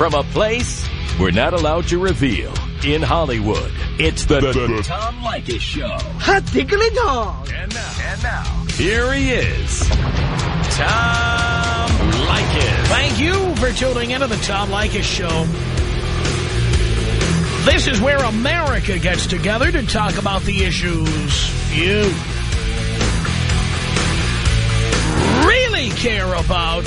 From a place we're not allowed to reveal in Hollywood, it's the, the, the Tom Leykis Show. Hot tickly dog. And now, and now, here he is, Tom Leykis. Thank you for tuning into the Tom Leykis Show. This is where America gets together to talk about the issues you really care about.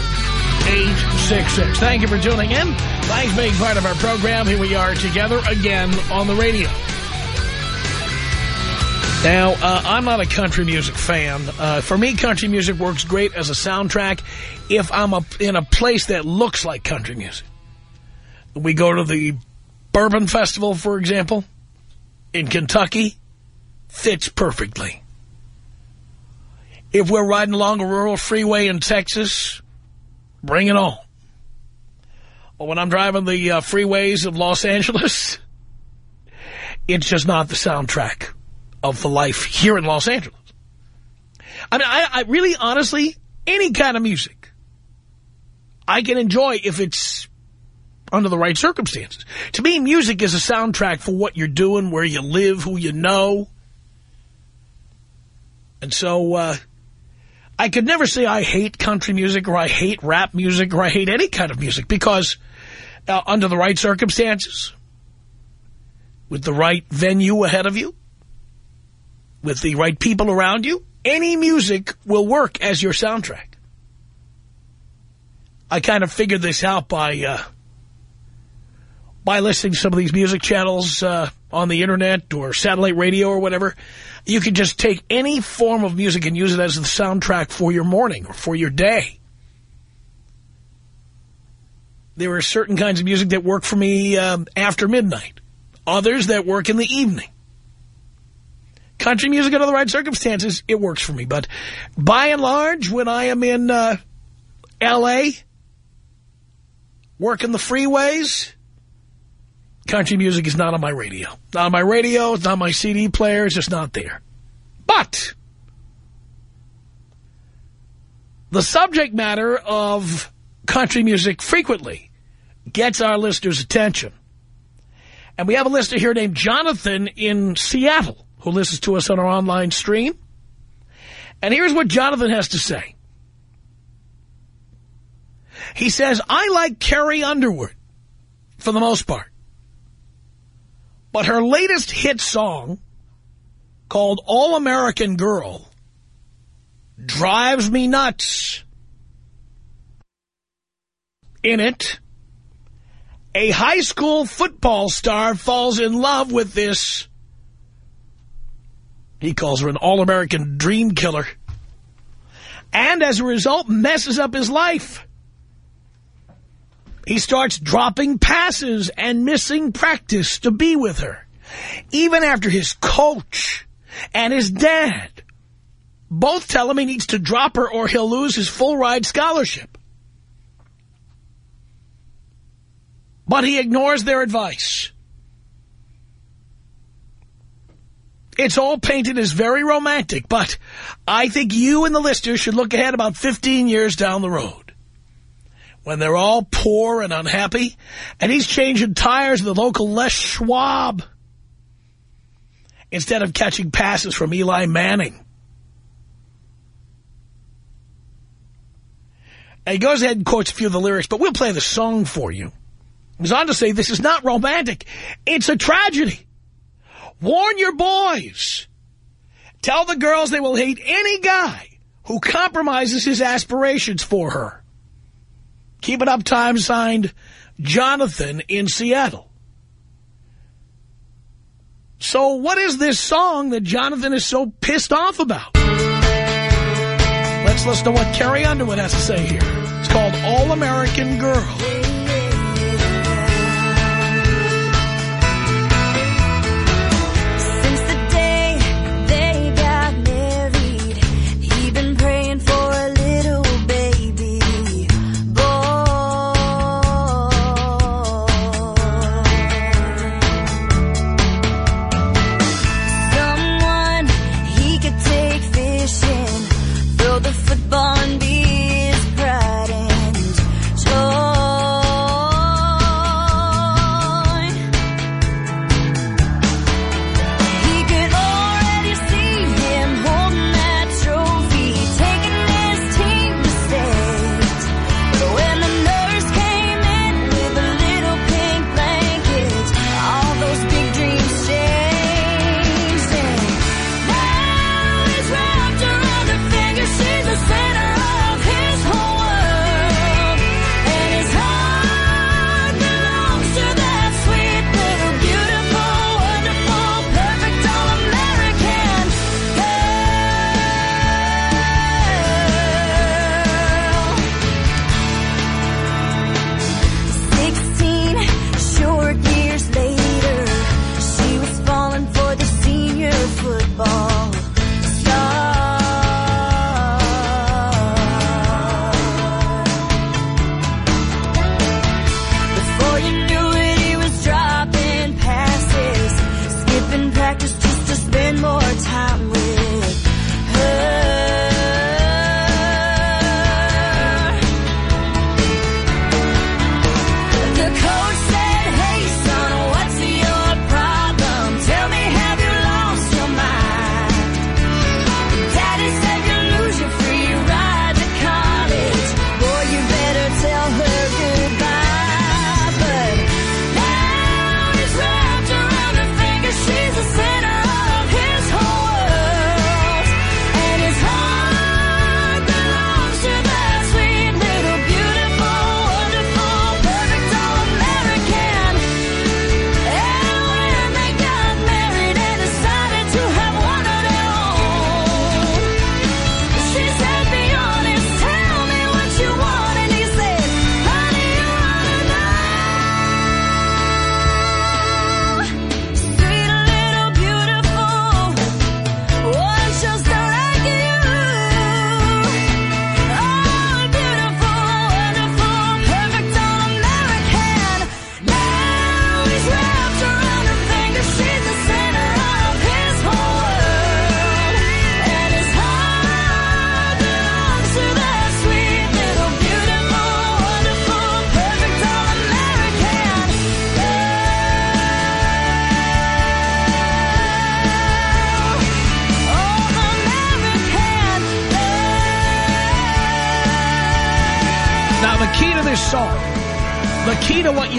1-800-5800-866. Thank you for tuning in. Thanks for being part of our program. Here we are together again on the radio. Now, uh, I'm not a country music fan. Uh, for me, country music works great as a soundtrack if I'm a, in a place that looks like country music. We go to the Bourbon Festival, for example, in Kentucky, fits perfectly. If we're riding along a rural freeway in Texas, bring it on. Or when I'm driving the uh, freeways of Los Angeles, it's just not the soundtrack of the life here in Los Angeles. I mean, I, I really, honestly, any kind of music I can enjoy if it's under the right circumstances. To me, music is a soundtrack for what you're doing, where you live, who you know. And so, uh, I could never say I hate country music or I hate rap music or I hate any kind of music because uh, under the right circumstances, with the right venue ahead of you, with the right people around you, any music will work as your soundtrack. I kind of figured this out by uh, by listening to some of these music channels uh, on the Internet or satellite radio or whatever. You can just take any form of music and use it as the soundtrack for your morning or for your day. There are certain kinds of music that work for me um, after midnight. Others that work in the evening. Country music under the right circumstances, it works for me. But by and large, when I am in uh, L.A., working the freeways, country music is not on my radio. Not on my radio, it's not on my CD player, it's just not there. But the subject matter of country music frequently gets our listeners' attention. And we have a listener here named Jonathan in Seattle who listens to us on our online stream. And here's what Jonathan has to say. He says, I like Carrie Underwood for the most part. But her latest hit song, called All-American Girl, drives me nuts. In it, a high school football star falls in love with this he calls her an all-American dream killer. And as a result, messes up his life. He starts dropping passes and missing practice to be with her. Even after his coach and his dad both tell him he needs to drop her or he'll lose his full-ride scholarship. But he ignores their advice. It's all painted as very romantic, but I think you and the listeners should look ahead about 15 years down the road. When they're all poor and unhappy, and he's changing tires at the local Les Schwab instead of catching passes from Eli Manning. And he goes ahead and quotes a few of the lyrics, but we'll play the song for you. He goes on to say, this is not romantic. It's a tragedy. Warn your boys. Tell the girls they will hate any guy who compromises his aspirations for her. Keep it up time signed Jonathan in Seattle. So what is this song that Jonathan is so pissed off about? Let's listen to what Carrie Underwood has to say here. It's called All American Girl.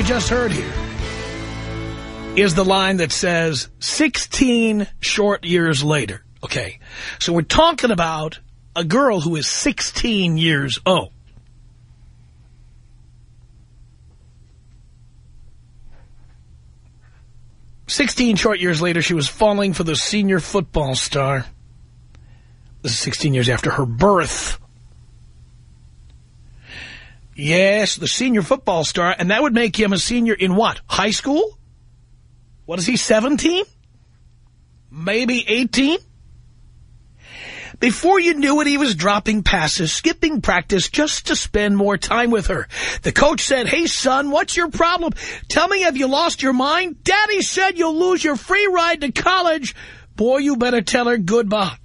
You just heard here, is the line that says 16 short years later. Okay, so we're talking about a girl who is 16 years old. Sixteen short years later, she was falling for the senior football star. This is 16 years after her birth. Yes, the senior football star, and that would make him a senior in what? High school? What is he, 17? Maybe 18? Before you knew it, he was dropping passes, skipping practice just to spend more time with her. The coach said, hey, son, what's your problem? Tell me, have you lost your mind? Daddy said you'll lose your free ride to college. Boy, you better tell her goodbye.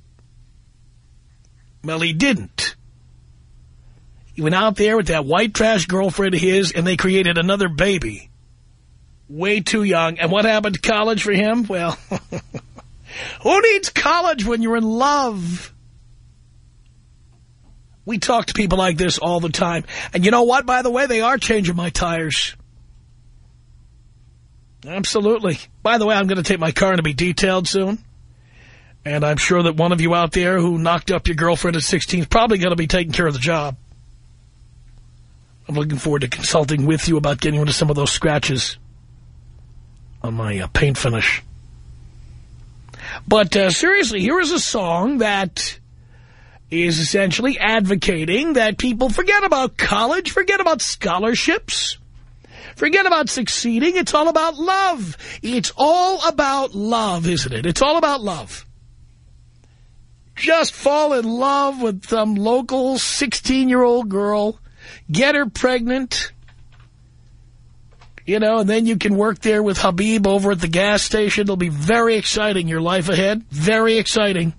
Well, he didn't. He went out there with that white trash girlfriend of his, and they created another baby. Way too young. And what happened to college for him? Well, who needs college when you're in love? We talk to people like this all the time. And you know what, by the way? They are changing my tires. Absolutely. By the way, I'm going to take my car to be detailed soon. And I'm sure that one of you out there who knocked up your girlfriend at 16 is probably going to be taking care of the job. I'm looking forward to consulting with you about getting rid of some of those scratches on my uh, paint finish. But uh, seriously, here is a song that is essentially advocating that people forget about college, forget about scholarships, forget about succeeding. It's all about love. It's all about love, isn't it? It's all about love. Just fall in love with some local 16-year-old girl get her pregnant, you know, and then you can work there with Habib over at the gas station. It'll be very exciting, your life ahead. Very exciting.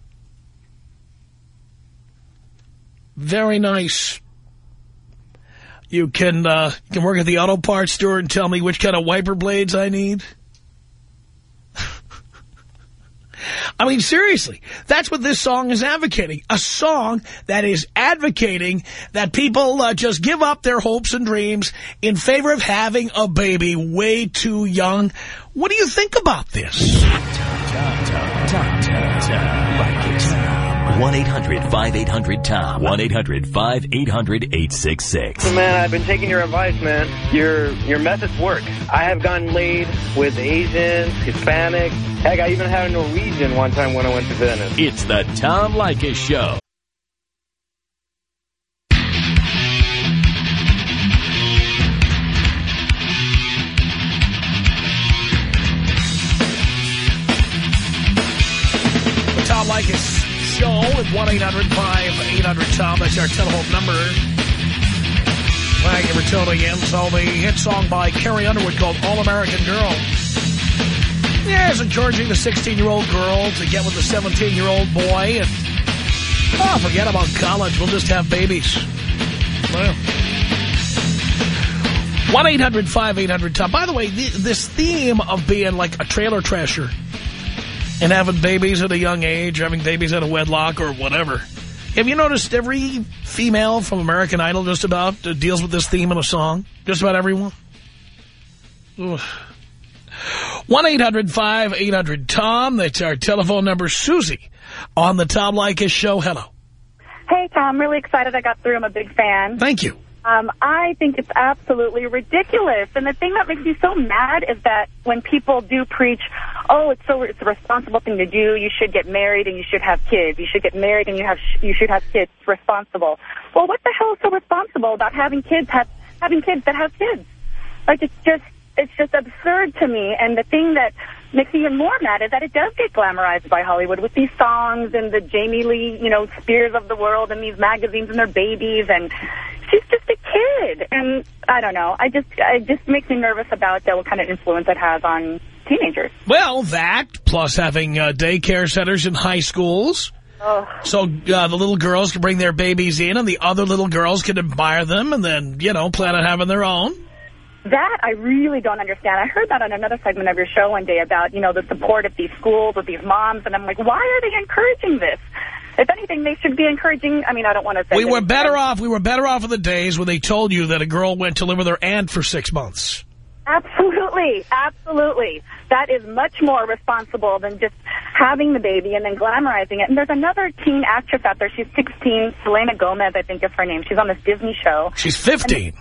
Very nice. You can, uh, you can work at the auto parts store and tell me which kind of wiper blades I need. I mean, seriously, that's what this song is advocating. A song that is advocating that people uh, just give up their hopes and dreams in favor of having a baby way too young. What do you think about this? 1-800-5800-TOM. 1-800-5800-866. Man, I've been taking your advice, man. Your your methods work. I have gotten laid with Asians, Hispanics. Heck, I even had a Norwegian one time when I went to Venice. It's the Tom Leykis Show. Tom Leykis Show at 1-800-5800-TOM. That's our telephone number. Thank you for tuning in. So the hit song by Carrie Underwood called All American Girl. Yes, encouraging the 16-year-old girl to get with the 17-year-old boy. And, oh, forget about college. We'll just have babies. Well. 1-800-5800-TOM. By the way, th this theme of being like a trailer trasher and having babies at a young age, having babies out of wedlock or whatever. Have you noticed every female from American Idol just about uh, deals with this theme in a song? Just about everyone? 1-800-5800-TOM. That's our telephone number. Susie on the Tom Leykis show. Hello. Hey, Tom. Really excited I got through. I'm a big fan. Thank you. Um, I think it's absolutely ridiculous. And the thing that makes me so mad is that when people do preach, oh, it's so it's a responsible thing to do. You should get married and you should have kids. You should get married and you have you should have kids. It's responsible. Well, what the hell is so responsible about having kids have having kids that have kids? Like it's just it's just absurd to me. And the thing that makes me even more mad is that it does get glamorized by Hollywood with these songs and the Jamie Lee, you know, Spears of the world and these magazines and their babies and she's just a kid. And I don't know. I just it just makes me nervous about uh, what kind of influence it has on teenagers. Well, that plus having uh, daycare centers in high schools. Oh. So uh, the little girls can bring their babies in and the other little girls can admire them and then, you know, plan on having their own. That I really don't understand. I heard that on another segment of your show one day about, you know, the support of these schools with these moms. And I'm like, why are they encouraging this? If anything, they should be encouraging. I mean, I don't want to say we were better off. We were better off in the days when they told you that a girl went to live with her aunt for six months. Absolutely, absolutely. That is much more responsible than just having the baby and then glamorizing it. And there's another teen actress out there. She's 16. Selena Gomez, I think is her name. She's on this Disney show. She's 15.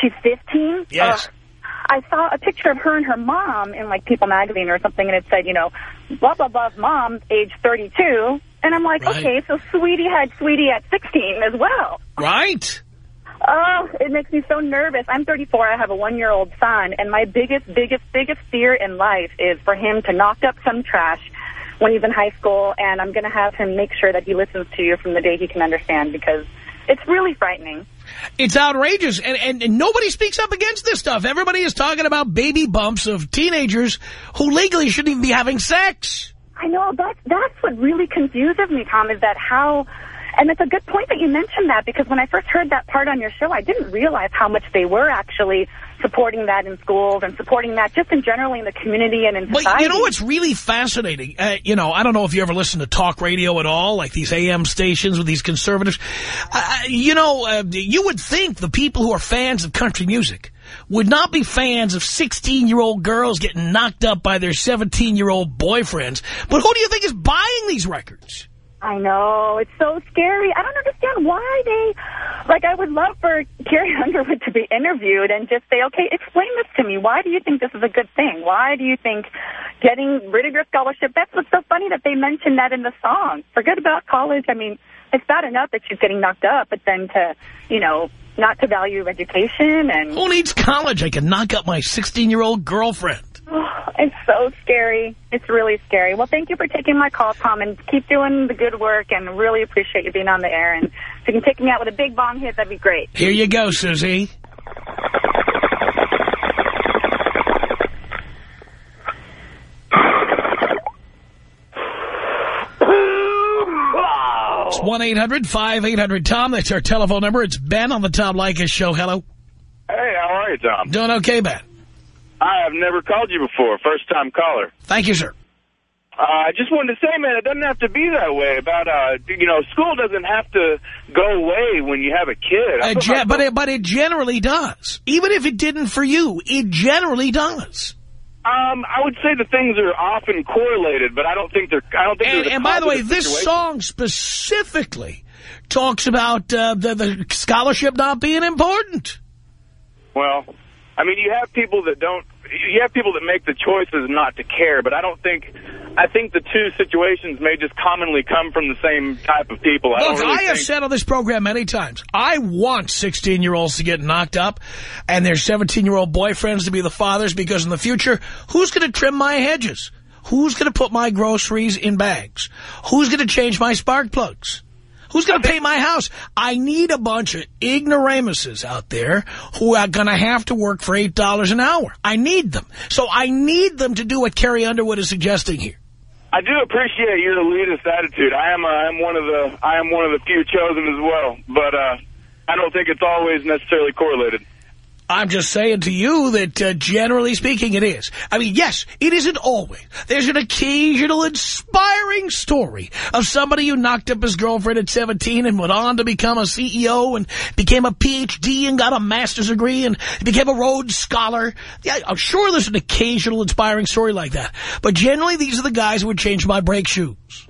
She's 15? Yes. Uh, I saw a picture of her and her mom in, like, People magazine or something, and it said, you know, blah, blah, blah, mom, age 32. And I'm like, right. okay, so Sweetie had Sweetie at 16 as well. Right. Oh, it makes me so nervous. I'm 34. I have a one-year-old son, and my biggest, biggest, biggest fear in life is for him to knock up some trash when he's in high school, and I'm going to have him make sure that he listens to you from the day he can understand, because it's really frightening. It's outrageous, and, and, and, nobody speaks up against this stuff. Everybody is talking about baby bumps of teenagers who legally shouldn't even be having sex. I know. That's, that's what really confuses me, Tom, is that how and it's a good point that you mentioned that because when I first heard that part on your show, I didn't realize how much they were actually supporting that in schools and supporting that just in generally in the community and in society. But you know what's really fascinating? Uh, you know, I don't know if you ever listen to talk radio at all, like these AM stations with these conservatives. Uh, you know, uh, you would think the people who are fans of country music would not be fans of 16-year-old girls getting knocked up by their 17-year-old boyfriends. But who do you think is buying these records? I know. It's so scary. I don't understand why they... Like, I would love for Carrie Underwood to be interviewed and just say, okay, explain this to me. Why do you think this is a good thing? Why do you think getting rid of your scholarship... That's what's so funny that they mentioned that in the song. Forget about college. I mean, it's bad enough that she's getting knocked up, but then to, you know, not to value education and... Who needs college? I can knock up my 16-year-old girlfriend. Oh, it's so scary. It's really scary. Well, thank you for taking my call, Tom, and keep doing the good work, and really appreciate you being on the air. And if you can take me out with a big bomb hit, that'd be great. Here you go, Susie. It's 1-800-5800-TOM. That's our telephone number. It's Ben on the Tom Leykis show. Hello. Hey, how are you, Tom? Doing okay, Ben. I have never called you before. First-time caller. Thank you, sir. Uh, I just wanted to say, man, it doesn't have to be that way. About, uh, you know, school doesn't have to go away when you have a kid. Uh, but, it, but it generally does. Even if it didn't for you, it generally does. Um, I would say the things are often correlated, but I don't think they're. I don't think. And, and by the way, this situation. song specifically talks about uh, the, the scholarship not being important. Well, I mean, you have people that don't, you have people that make the choices not to care, but I don't think, I think the two situations may just commonly come from the same type of people. I Look, really I have said on this program many times, I want 16-year-olds to get knocked up and their 17-year-old boyfriends to be the fathers because in the future, who's going to trim my hedges? Who's going to put my groceries in bags? Who's going to change my spark plugs? Who's going to pay my house? I need a bunch of ignoramuses out there who are going to have to work for $8 an hour. I need them. So I need them to do what Carrie Underwood is suggesting here. I do appreciate your elitist attitude. I am uh, I am one of the I am one of the few chosen as well, but uh, I don't think it's always necessarily correlated. I'm just saying to you that, uh, generally speaking, it is. I mean, yes, it isn't always. There's an occasional inspiring story of somebody who knocked up his girlfriend at 17 and went on to become a CEO and became a Ph.D. and got a master's degree and became a Rhodes Scholar. Yeah, I'm sure there's an occasional inspiring story like that. But generally, these are the guys who would change my brake shoes.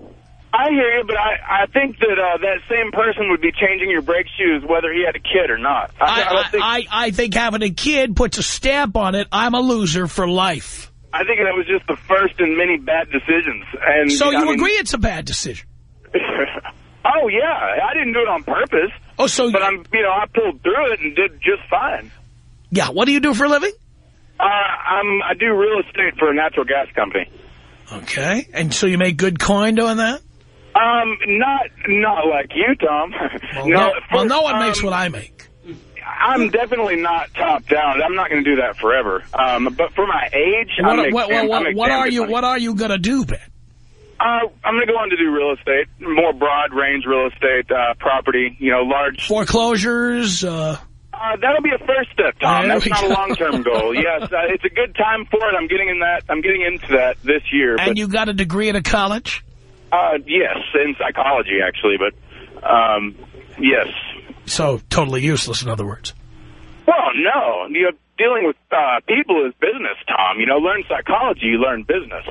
I hear you, but I, I think that uh, that same person would be changing your brake shoes whether he had a kid or not. I, I, I, think, I, I think having a kid puts a stamp on it. I'm a loser for life. I think that was just the first in many bad decisions. And So you mean, agree it's a bad decision? oh, yeah. I didn't do it on purpose. Oh, so But, I'm, you know, I pulled through it and did just fine. Yeah, what do you do for a living? Uh, I'm, I do real estate for a natural gas company. Okay. And so you make good coin doing that? Um, not not like you, Tom. Well, no, no, well, no one um, makes what I make. I'm definitely not top down. I'm not going to do that forever. Um, but for my age, what, I what, what, what are you? Money. What are you going to do, Ben? Uh, I'm going to go on to do real estate, more broad range real estate, uh, property. You know, large foreclosures. Uh, uh, that'll be a first step, Tom. That's not go. a long-term goal. Yes, uh, it's a good time for it. I'm getting in that. I'm getting into that this year. And but you got a degree at a college? Uh, yes, in psychology, actually, but, um, yes. So totally useless, in other words. Well, no. You know, dealing with uh, people is business, Tom. You know, learn psychology, you learn business.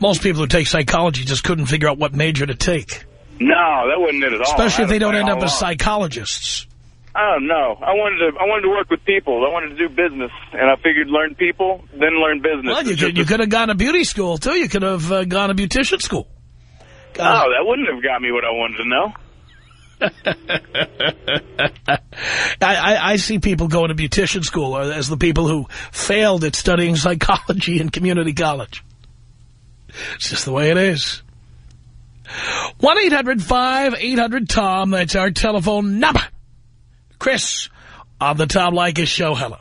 Most people who take psychology just couldn't figure out what major to take. No, that wasn't it at all. Especially if they don't end up as psychologists. I don't know. I wanted to. I wanted to work with people. I wanted to do business, and I figured learn people, then learn business. Well, you could, you could have gone to beauty school, too. You could have uh, gone to beautician school. Oh, um, that wouldn't have got me what I wanted to know. I, I, I see people going to beautician school as the people who failed at studying psychology in community college. It's just the way it is. 1-800-5800-TOM. That's our telephone number. Chris on the Tom Leykis show. Hello.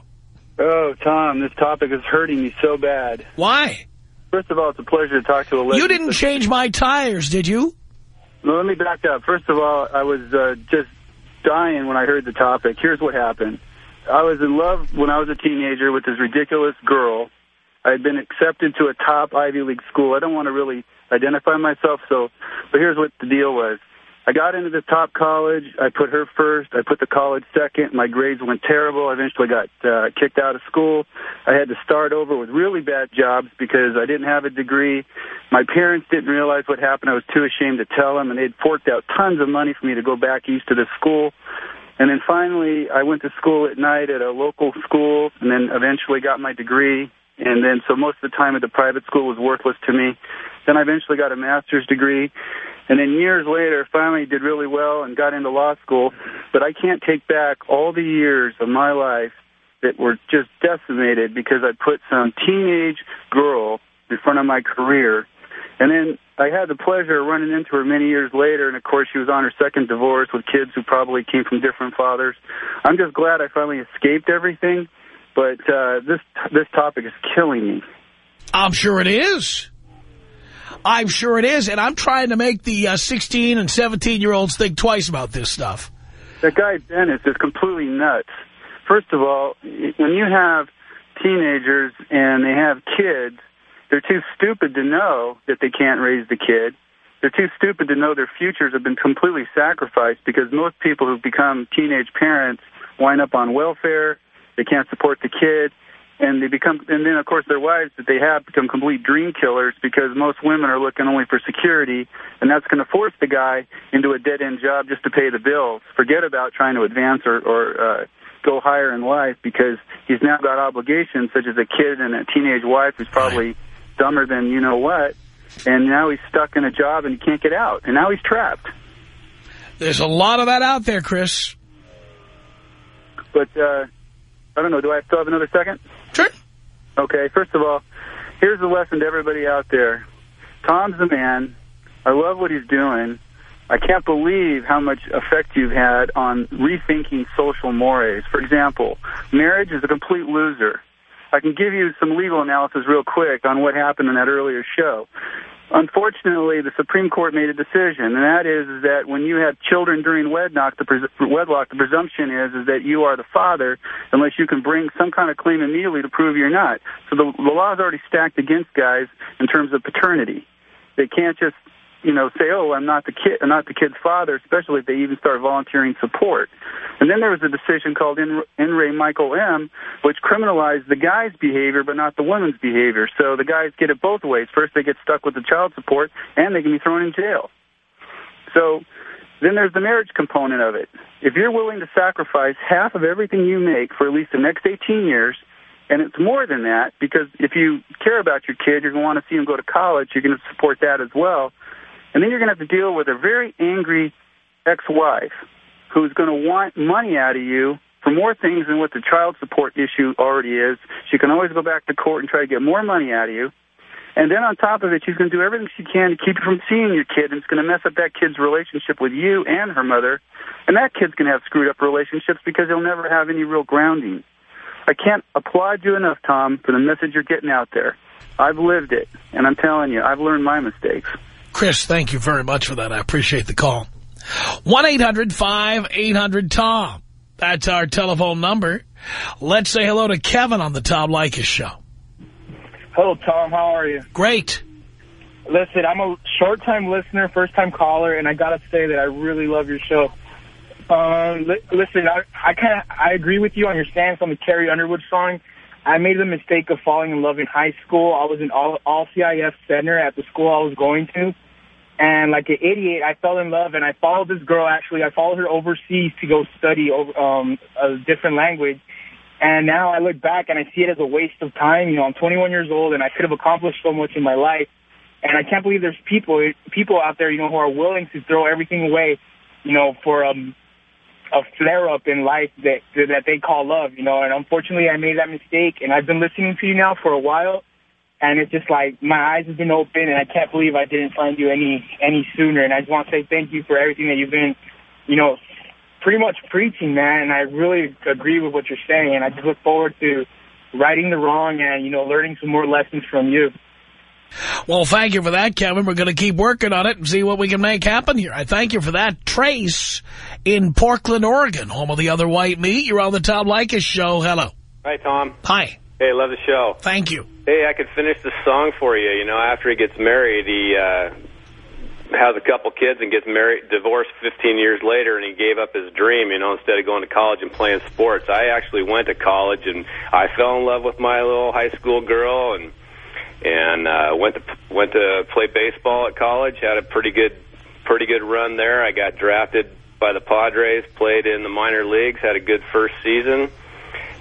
Oh, Tom, this topic is hurting me so bad. Why? First of all, it's a pleasure to talk to a legend. You didn't change my tires, did you? Well, let me back up. First of all, I was uh, just dying when I heard the topic. Here's what happened. I was in love when I was a teenager with this ridiculous girl. I had been accepted to a top Ivy League school. I don't want to really identify myself, so, but here's what the deal was. I got into the top college. I put her first. I put the college second. My grades went terrible. I eventually got uh, kicked out of school. I had to start over with really bad jobs because I didn't have a degree. My parents didn't realize what happened. I was too ashamed to tell them, and they'd forked out tons of money for me to go back east to the school. And then finally, I went to school at night at a local school, and then eventually got my degree. And then, so most of the time at the private school was worthless to me. Then I eventually got a master's degree. And then years later, finally did really well and got into law school. But I can't take back all the years of my life that were just decimated because I put some teenage girl in front of my career. And then I had the pleasure of running into her many years later, and of course she was on her second divorce with kids who probably came from different fathers. I'm just glad I finally escaped everything, but uh, this this topic is killing me. I'm sure it is. I'm sure it is, and I'm trying to make the uh, 16 and 17-year-olds think twice about this stuff. That guy Dennis is completely nuts. First of all, when you have teenagers and they have kids, they're too stupid to know that they can't raise the kid. They're too stupid to know their futures have been completely sacrificed because most people who become teenage parents wind up on welfare. They can't support the kid. And they become, and then of course their wives that they have become complete dream killers because most women are looking only for security, and that's going to force the guy into a dead end job just to pay the bills. Forget about trying to advance or, or uh, go higher in life because he's now got obligations such as a kid and a teenage wife who's probably dumber than you know what, and now he's stuck in a job and he can't get out, and now he's trapped. There's a lot of that out there, Chris. But uh, I don't know. Do I still have another second? Okay, first of all, here's a lesson to everybody out there. Tom's the man. I love what he's doing. I can't believe how much effect you've had on rethinking social mores. For example, marriage is a complete loser. I can give you some legal analysis real quick on what happened in that earlier show. Unfortunately, the Supreme Court made a decision, and that is, that when you have children during wedlock, the, pres- wedlock, the presumption is is that you are the father, unless you can bring some kind of claim immediately to prove you're not. So the, the law is already stacked against guys in terms of paternity. They can't just, you know, say, "Oh, I'm not the kid, I'm not the kid's father," especially if they even start volunteering support. And then there was a decision called In, In Michael M, which criminalized the guy's behavior but not the woman's behavior. So the guys get it both ways. First, they get stuck with the child support, and they can be thrown in jail. So then there's the marriage component of it. If you're willing to sacrifice half of everything you make for at least the next 18 years, and it's more than that because if you care about your kid, you're going to want to see him go to college. You're going to support that as well. And then you're going to have to deal with a very angry ex-wife who's going to want money out of you for more things than what the child support issue already is. She can always go back to court and try to get more money out of you. And then on top of it, she's going to do everything she can to keep you from seeing your kid, and it's going to mess up that kid's relationship with you and her mother. And that kid's going to have screwed up relationships because he'll never have any real grounding. I can't applaud you enough, Tom, for the message you're getting out there. I've lived it, and I'm telling you, I've learned my mistakes. Chris, thank you very much for that. I appreciate the call. 1-800-5800-TOM. That's our telephone number. Let's say hello to Kevin on the Tom Leykis show. Hello, Tom. How are you? Great. listen, I'm a short-time listener, first-time caller, and I got to say that I really love your show. Um, li listen, I, I kind of I agree with you on your stance on the Carrie Underwood song. I made the mistake of falling in love in high school. I was an all, all CIF center at the school I was going to. And like an idiot, I fell in love, and I followed this girl, actually. I followed her overseas to go study um, a different language. And now I look back, and I see it as a waste of time. You know, I'm 21 years old, and I could have accomplished so much in my life. And I can't believe there's people people out there, you know, who are willing to throw everything away, you know, for um, a flare up in life that that they call love, you know. And unfortunately, I made that mistake, and I've been listening to you now for a while, and it's just like my eyes have been open, and I can't believe I didn't find you any any sooner. And I just want to say thank you for everything that you've been, you know, pretty much preaching, man. And I really agree with what you're saying, and I just look forward to righting the wrong and you know learning some more lessons from you. Well, thank you for that, Kevin. We're going to keep working on it and see what we can make happen here. I thank you for that. Trace in Portland, Oregon, home of the other white meat. You're on the Tom Leykis show. Hello. Hi, Tom. Hi. Hey, love the show. Thank you. Hey, I could finish the song for you. You know, after he gets married, he uh, has a couple kids and gets married, divorced 15 years later, and he gave up his dream, you know, instead of going to college and playing sports. I actually went to college, and I fell in love with my little high school girl, and and uh, went to went to play baseball at college. Had a pretty good pretty good run there. I got drafted by the Padres. Played in the minor leagues. Had a good first season.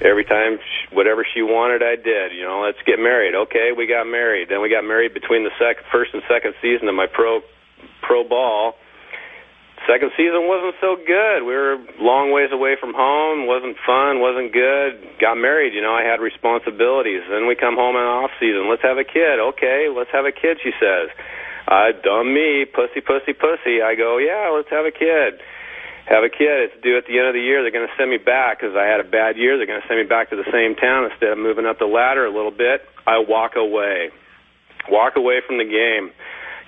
Every time, she, whatever she wanted, I did. You know, let's get married. Okay, we got married. Then we got married between the sec first and second season of my pro pro ball Second season wasn't so good. We were long ways away from home. wasn't fun. wasn't good. Got married. You know, I had responsibilities. Then we come home in off season. Let's have a kid. Okay, let's have a kid. She says, uh, "Dumb me, pussy, pussy, pussy." I go, "Yeah, let's have a kid." Have a kid. It's due at the end of the year. They're going to send me back because I had a bad year. They're going to send me back to the same town instead of moving up the ladder a little bit. I walk away. Walk away from the game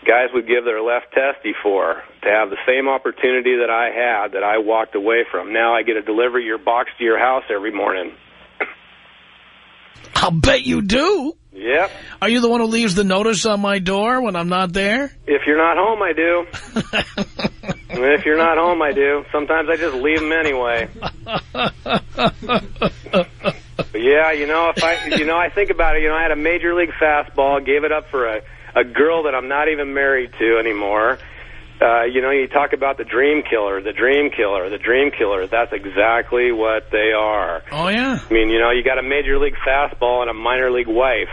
guys would give their left testy for to have the same opportunity that I had that I walked away from. Now I get to deliver your box to your house every morning. I'll bet you do. Yep. Are you the one who leaves the notice on my door when I'm not there? If you're not home, I do. if you're not home, I do. Sometimes I just leave them anyway. but yeah, you know, if I, you know, I think about it. You know, I had a major league fastball, gave it up for a a girl that I'm not even married to anymore. Uh, you know, you talk about the dream killer, the dream killer, the dream killer. That's exactly what they are. Oh, yeah. I mean, you know, you got a major league fastball and a minor league wife.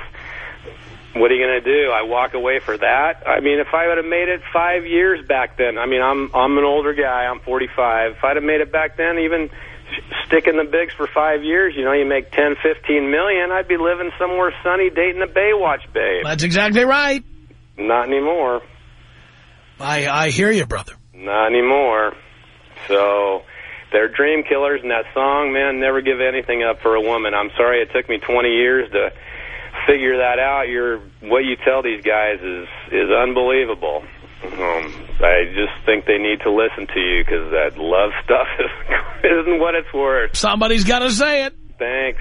What are you going to do? I walk away for that? I mean, if I would have made it five years back then, I mean, I'm I'm an older guy. I'm 45. If I'd have made it back then, even sticking the bigs for five years, you know, you make ten, fifteen million, I'd be living somewhere sunny dating a Baywatch babe. That's exactly right. Not anymore. I I hear you, brother. Not anymore. So they're dream killers, and that song, man, never give anything up for a woman. I'm sorry it took me 20 years to figure that out. You're, what you tell these guys is is unbelievable. Um, I just think they need to listen to you because that love stuff is, isn't what it's worth. Somebody's got to say it. Thanks.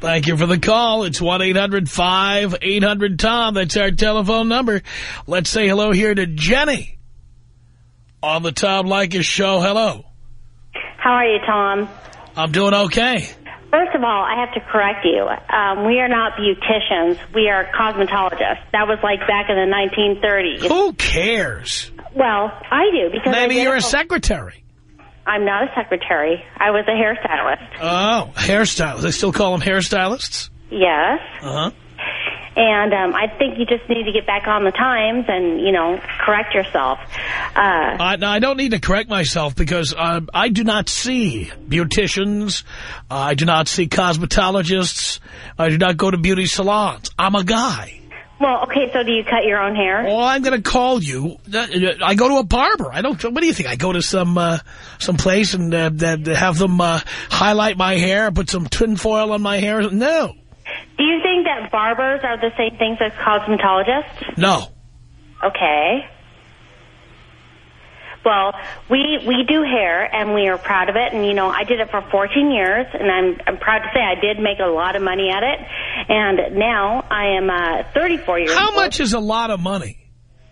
Thank you for the call. It's 1-800-5800-TOM. That's our telephone number. Let's say hello here to Jenny on the Tom Leykis show. Hello. How are you, Tom? I'm doing okay. First of all, I have to correct you. Um, we are not beauticians. We are cosmetologists. That was like back in the 1930s. Who cares? Well, I do. because Maybe you're a secretary. I'm not a secretary. I was a hairstylist. Oh, hairstylist. They still call them hairstylists? Yes. Uh-huh. And um, I think you just need to get back on the times and, you know, correct yourself. Uh, uh, no, I don't need to correct myself because uh, I do not see beauticians. Uh, I do not see cosmetologists. I do not go to beauty salons. I'm a guy. well, okay, so do you cut your own hair? Well, I'm going to call you. Uh, I go to a barber. I don't. What do you think? I go to some uh, some place and uh, have them uh, highlight my hair, put some tinfoil on my hair. No, Do you think that barbers are the same things as cosmetologists? no. Okay. Well, we we do hair, and we are proud of it. And you know, I did it for 14 years, and I'm I'm proud to say I did make a lot of money at it. And now I am uh, 34 years. How old. much is a lot of money?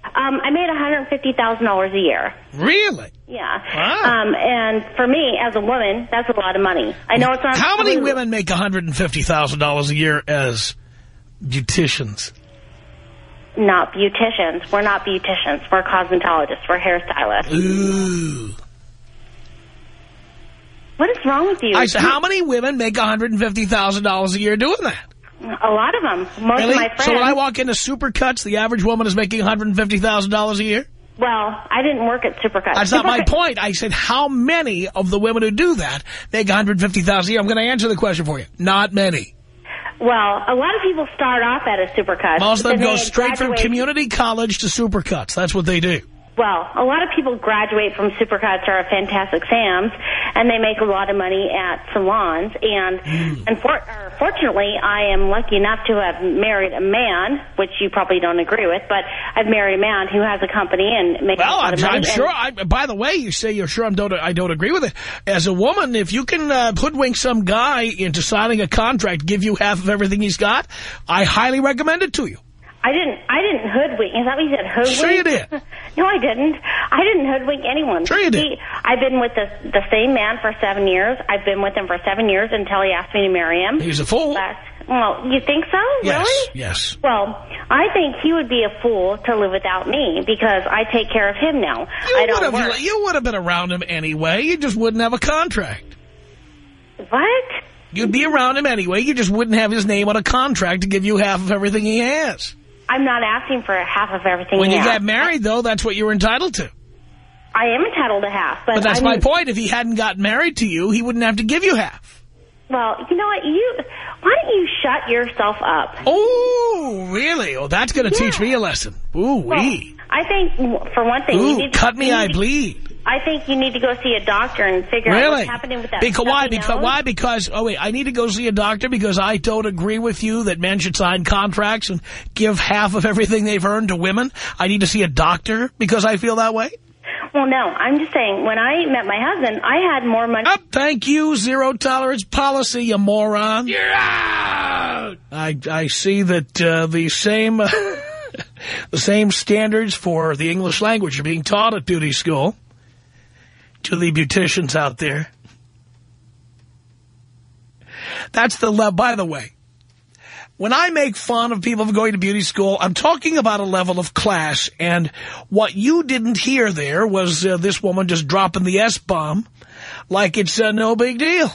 Um, I made $150,000 a year. Really? Yeah. Wow. Um, and for me, as a woman, that's a lot of money. I know it's not... How many women make $150,000 a year as beauticians? Not beauticians. We're not beauticians. We're cosmetologists. We're hairstylists. Ooh. What is wrong with you? I said, how many women make $150,000 a year doing that? A lot of them. Most Really? of my friends. So when I walk into Supercuts, the average woman is making $150,000 a year? Well, I didn't work at Supercuts. That's not my point. I said, how many of the women who do that make $150,000 a year? I'm going to answer the question for you. Not many. Well, a lot of people start off at a Supercut. Most of them go straight from community college to Supercuts. That's what they do. Well, a lot of people graduate from Supercuts or Fantastic Sam's, and they make a lot of money at salons. And Hmm. unfor- or fortunately, I am lucky enough to have married a man, which you probably don't agree with, but I've married a man who has a company and makes a lot I'm, of money. I'm sure. I, by the way, you say you're sure I'm don't, I don't agree with it. As a woman, if you can uh, hoodwink some guy into signing a contract, give you half of everything he's got, I highly recommend it to you. I didn't. I didn't hoodwink. Is that what you said? Hoodwink? Sure you did. no, I didn't. I didn't hoodwink anyone. Sure you did. He, I've been with the the same man for seven years. I've been with him for seven years until he asked me to marry him. He's a fool. Last, well, you think so? Yes, Really? yes. Well, I think he would be a fool to live without me because I take care of him now. You I don't have you would have been around him anyway. You just wouldn't have a contract. What? You'd be around him anyway. You just wouldn't have his name on a contract to give you half of everything he has. I'm not asking for half of everything. When you get married, though, that's what you're entitled to. I am entitled to half, but, But that's I my point. If he hadn't gotten married to you, he wouldn't have to give you half. Well, you know what? You why don't you shut yourself up? Oh, really? Oh, that's going to teach me a lesson. Ooh, wee. I think, for one thing, you Ooh, need to, cut me, I bleed. I think you need to go see a doctor and figure out what's happening with that. Because why? Because why? Because oh wait, I need to go see a doctor because I don't agree with you that men should sign contracts and give half of everything they've earned to women. I need to see a doctor because I feel that way. Well, no, I'm just saying. When I met my husband, I had more money. Oh, thank you, zero tolerance policy, you moron. You're out. I I see that uh, the same the same standards for the English language are being taught at beauty school to the beauticians out there. That's the level. By the way, when I make fun of people for going to beauty school, I'm talking about a level of class. And what you didn't hear there was uh, this woman just dropping the S-bomb like it's uh, no big deal.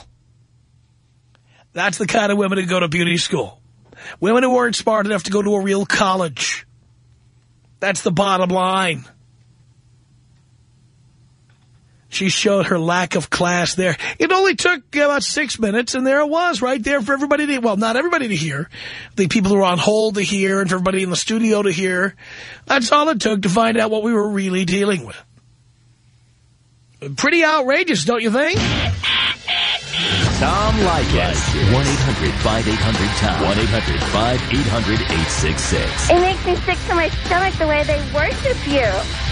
That's the kind of women who go to beauty school. Women who weren't smart enough to go to a real college. That's the bottom line. She showed her lack of class there. It only took about six minutes, and there it was, right there for everybody to, well, not everybody to hear. The people who were on hold to hear, and for everybody in the studio to hear. That's all it took to find out what we were really dealing with. Pretty outrageous, don't you think? Tom Leykis. 1-800-5800-TOM. 1-800-5800-866. It makes me sick to my stomach the way they worship you.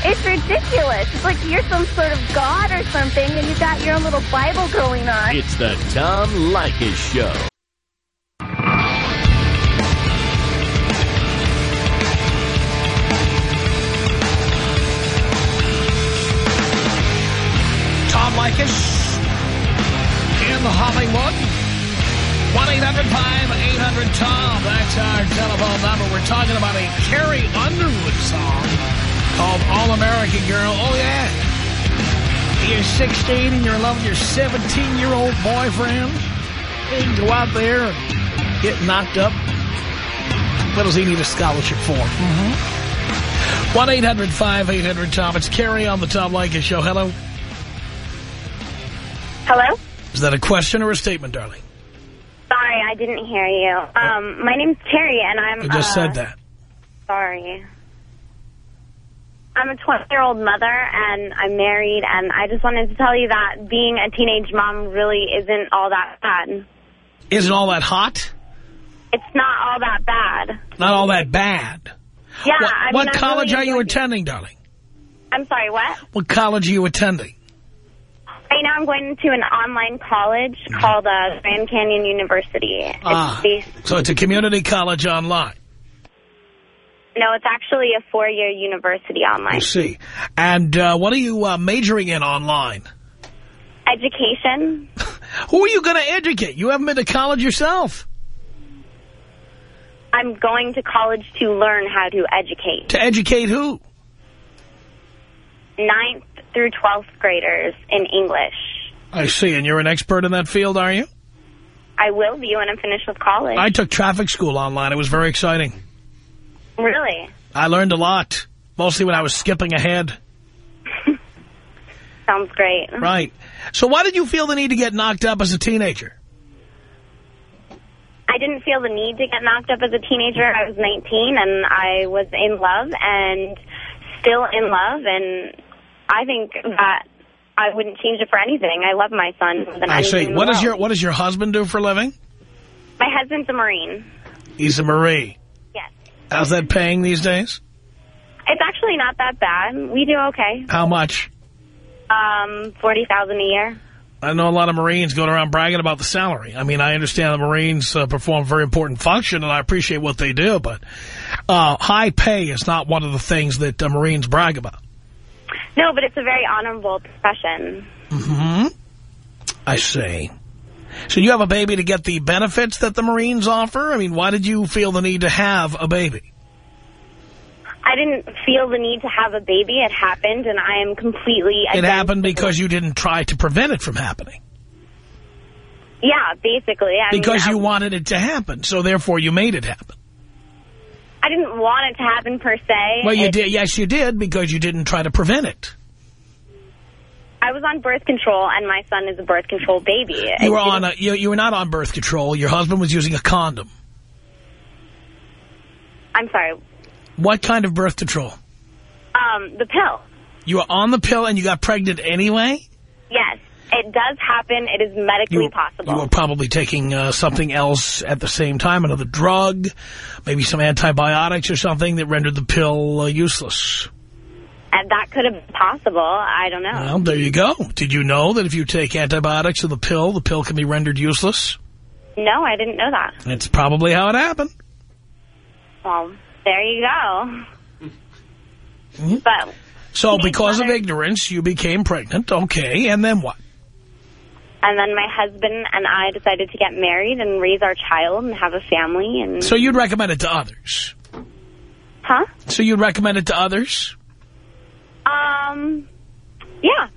It's ridiculous. It's like you're some sort of god or something, and you got your own little Bible going on. It's the Tom Leykis Show. Tom Leykis in Hollywood. 1-800-5800-TOM. That's our telephone number. We're talking about a Carrie Underwood song called All-American Girl. Oh, yeah. You're 16 and you're in love with your 17-year-old boyfriend. You go out there and get knocked up. What does he need a scholarship for? Mm-hmm. 1-800-5800-TOM. It's Carrie on the Tom Leykis Show. Hello. Hello? Is that a question or a statement, darling? Sorry, I didn't hear you. Um, my name's Terry, and I'm... I just uh, said that. Sorry. I'm a 20-year-old mother, and I'm married, and I just wanted to tell you that being a teenage mom really isn't all that bad. Isn't all that hot? It's not all that bad. Not all that bad. Yeah, what I mean, what college really are you attending, darling? I'm sorry, what? What college are you attending? Right now I'm going to an online college called uh, Grand Canyon University. Ah, so it's a community college online. No, it's actually a four-year university online. I see. And uh, what are you uh, majoring in online? Education. Who are you going to educate? You haven't been to college yourself. I'm going to college to learn how to educate. To educate who? Ninth through 12th graders in English. I see. And you're an expert in that field, are you? I will be when I'm finished with college. I took traffic school online. It was very exciting. Really? I learned a lot, mostly when I was skipping ahead. Sounds great. Right. So why did you feel the need to get knocked up as a teenager? I didn't feel the need to get knocked up as a teenager. I was 19 and I was in love and still in love. And I think that I wouldn't change it for anything. I love my son more than I anything see. What does your What does your husband do for a living? My husband's a Marine. He's a Marine. Yes. How's that paying these days? It's actually not that bad. We do okay. How much? Um, 40000 a year. I know a lot of Marines going around bragging about the salary. I mean, I understand the Marines uh, perform a very important function, and I appreciate what they do, but uh, high pay is not one of the things that uh, Marines brag about. No, but it's a very honorable profession. hmm I see. So you have a baby to get the benefits that the Marines offer? I mean, why did you feel the need to have a baby? I didn't feel the need to have a baby. It happened, and I am completely... It happened because you didn't try to prevent it from happening. Yeah, basically. I Because mean, you I, wanted it to happen, so therefore you made it happen. I didn't want it to happen per se. Well, you It- did. Yes, you did, because you didn't try to prevent it. I was on birth control, and my son is a birth control baby. You were on. A, you, you were not on birth control. Your husband was using a condom. I'm sorry. What kind of birth control? Um, the pill. You were on the pill and you got pregnant anyway. Yes, it does happen. It is medically You, possible. you were probably taking uh, something else at the same time, another drug, maybe some antibiotics or something that rendered the pill uh, useless. and that could have been possible. I don't know. Well, there you go. Did you know that if you take antibiotics or the pill, the pill can be rendered useless? No, I didn't know that. That's probably how it happened. Well, there you go. Mm-hmm. But So because of ignorance, you became pregnant. Okay, and then what? And then my husband and I decided to get married and raise our child and have a family and So you'd recommend it to others? huh? So you'd recommend it to others? Um, yeah.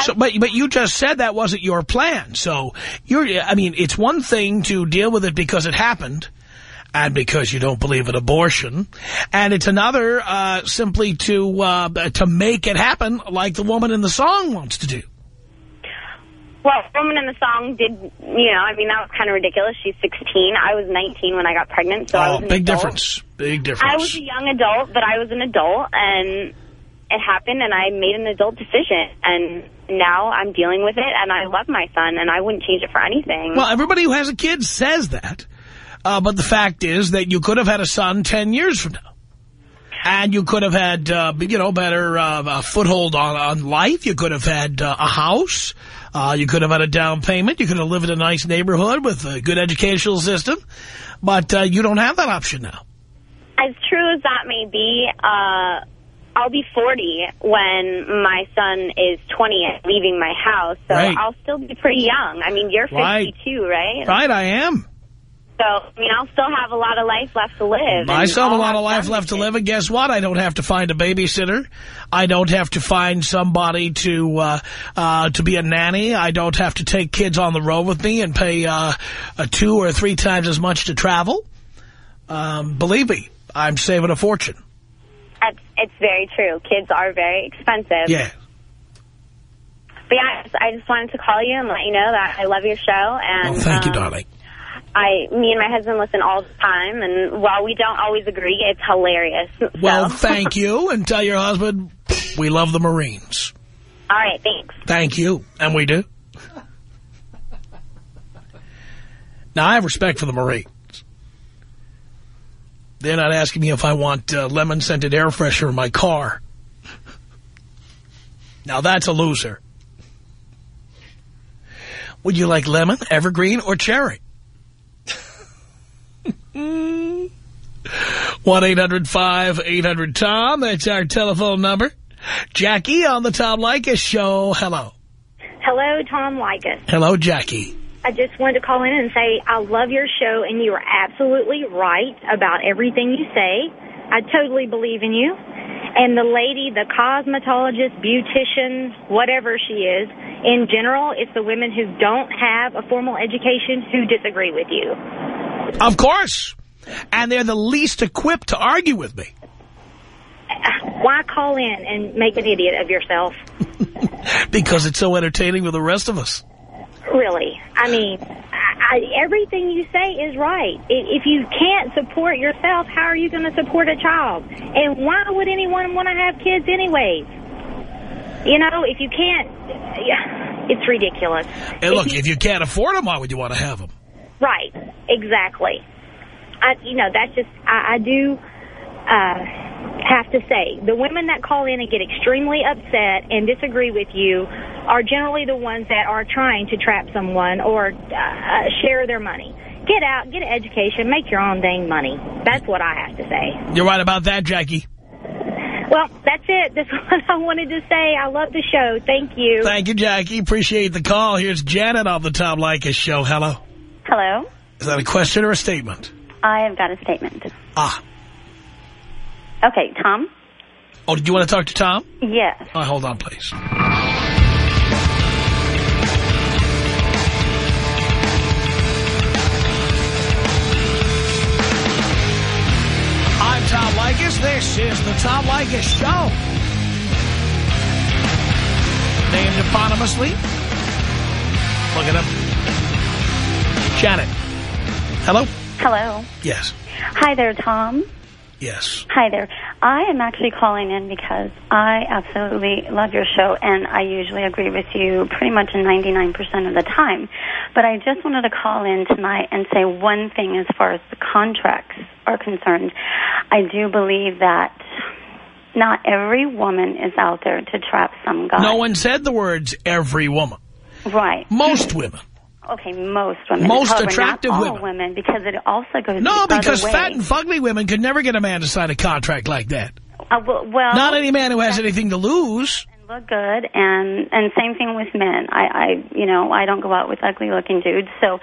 So, but but you just said that wasn't your plan. So you're. I mean, it's one thing to deal with it because it happened, and because you don't believe in abortion, and it's another uh, simply to uh, to make it happen like the woman in the song wants to do. Well, the woman in the song did, you know, I mean, that was kind of ridiculous. She's 16. I was 19 when I got pregnant, so I oh, big adult. difference. Big difference. I was a young adult, but I was an adult, and it happened, and I made an adult decision, and now I'm dealing with it, and I love my son, and I wouldn't change it for anything. Well, everybody who has a kid says that. Uh, but the fact is that you could have had a son 10 years from now. And you could have had, uh, you know, better uh, a foothold on, on life. You could have had uh, a house. Uh, you could have had a down payment. You could have lived in a nice neighborhood with a good educational system. But uh, you don't have that option now. as true as that may be, uh, I'll be 40 when my son is 20 and leaving my house, so Right. I'll still be pretty young. I mean, you're 52, Right. right? Right, I am. So, I mean, I'll still have a lot of life left to live. I still have a lot of life left to live, and guess what? I don't have to find a babysitter. I don't have to find somebody to uh, uh, to be a nanny. I don't have to take kids on the road with me and pay uh, uh, two or three times as much to travel. Um, believe me, I'm saving a fortune. It's, it's very true. Kids are very expensive. Yeah. But yeah, I just, I just wanted to call you and let you know that I love your show. And Well, thank you, um, darling. I, me and my husband listen all the time, and while we don't always agree, it's hilarious. Well, so. thank you, and tell your husband we love the Marines. All right, thanks. Thank you, and we do. Now, I have respect for the Marines. They're not asking me if I want uh, lemon-scented air freshener in my car. Now, that's a loser. Would you like lemon, evergreen, or cherry? 1-800-5800-TOM. That's our telephone number. Jackie on the Tom Leykis show. Hello. Hello, Tom Leykis. Hello, Jackie. I just wanted to call in and say I love your show, and you are absolutely right about everything you say. I totally believe in you. And the lady, the cosmetologist, beautician, whatever she is, in general, it's the women who don't have a formal education who disagree with you. Of course. And they're the least equipped to argue with me. Why call in and make an idiot of yourself? because it's so entertaining with the rest of us. Really. I mean, I, I, everything you say is right. If you can't support yourself, how are you going to support a child? And why would anyone want to have kids anyways? You know, if you can't, it's ridiculous. And look, if you, if you can't afford them, why would you want to have them? Right. Exactly. I, you know, that's just, I, I do uh, have to say, the women that call in and get extremely upset and disagree with you are generally the ones that are trying to trap someone or uh, share their money. Get out, get an education, make your own dang money. That's what I have to say. You're right about that, Jackie. Well, that's it. That's what I wanted to say. I love the show. Thank you. Thank you, Jackie. Appreciate the call. Here's Janet on the Tom Leykis show. Hello. Hello. Is that a question or a statement? I have got a statement. Ah. Okay, Tom? Oh, did you want to talk to Tom? Yes. Oh, hold on, please. I'm Tom Leykis. This is the Tom Leykis Show. Named eponymously. Look it up. Janet. Hello? Hello. Yes. Hi there, Tom. Yes. Hi there. I am actually calling in because I absolutely love your show, and I usually agree with you pretty much 99% of the time. But I just wanted to call in tonight and say one thing as far as the contracts are concerned. I do believe that not every woman is out there to trap some guy. No one said the words every woman. Right. Most women. Okay, most women. Most However, attractive women. women. Because it also goes No, the because other way. fat and fugly women could never get a man to sign a contract like that. Uh, well, well, Not any man who has anything to lose. And look good and and same thing with men i i you know i don't go out with ugly looking dudes so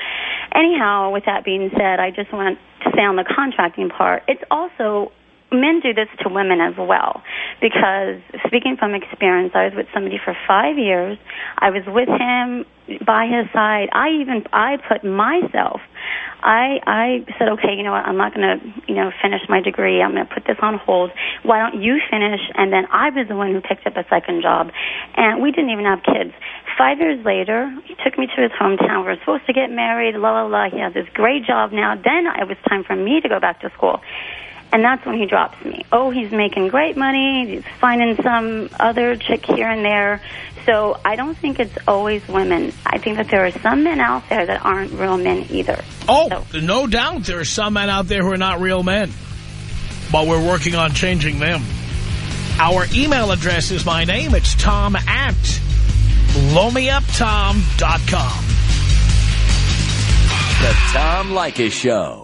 anyhow with that being said i just want to say on the contracting part it's also men do this to women as well because speaking from experience i was with somebody for five years i was with him by his side i even i put myself I I said, okay, you know what? I'm not going to, you know, finish my degree. I'm going to put this on hold. Why don't you finish? And then I was the one who picked up a second job, and we didn't even have kids. Five years later, he took me to his hometown. We were supposed to get married. La la la. He has this great job now. Then it was time for me to go back to school. And that's when he drops me. Oh, he's making great money. He's finding some other chick here and there. So I don't think it's always women. I think that there are some men out there that aren't real men either. Oh, no doubt there are some men out there who are not real men. But we're working on changing them. Our email address is my name. It's tom at blowmeuptom.com. The Tom Leykis Show.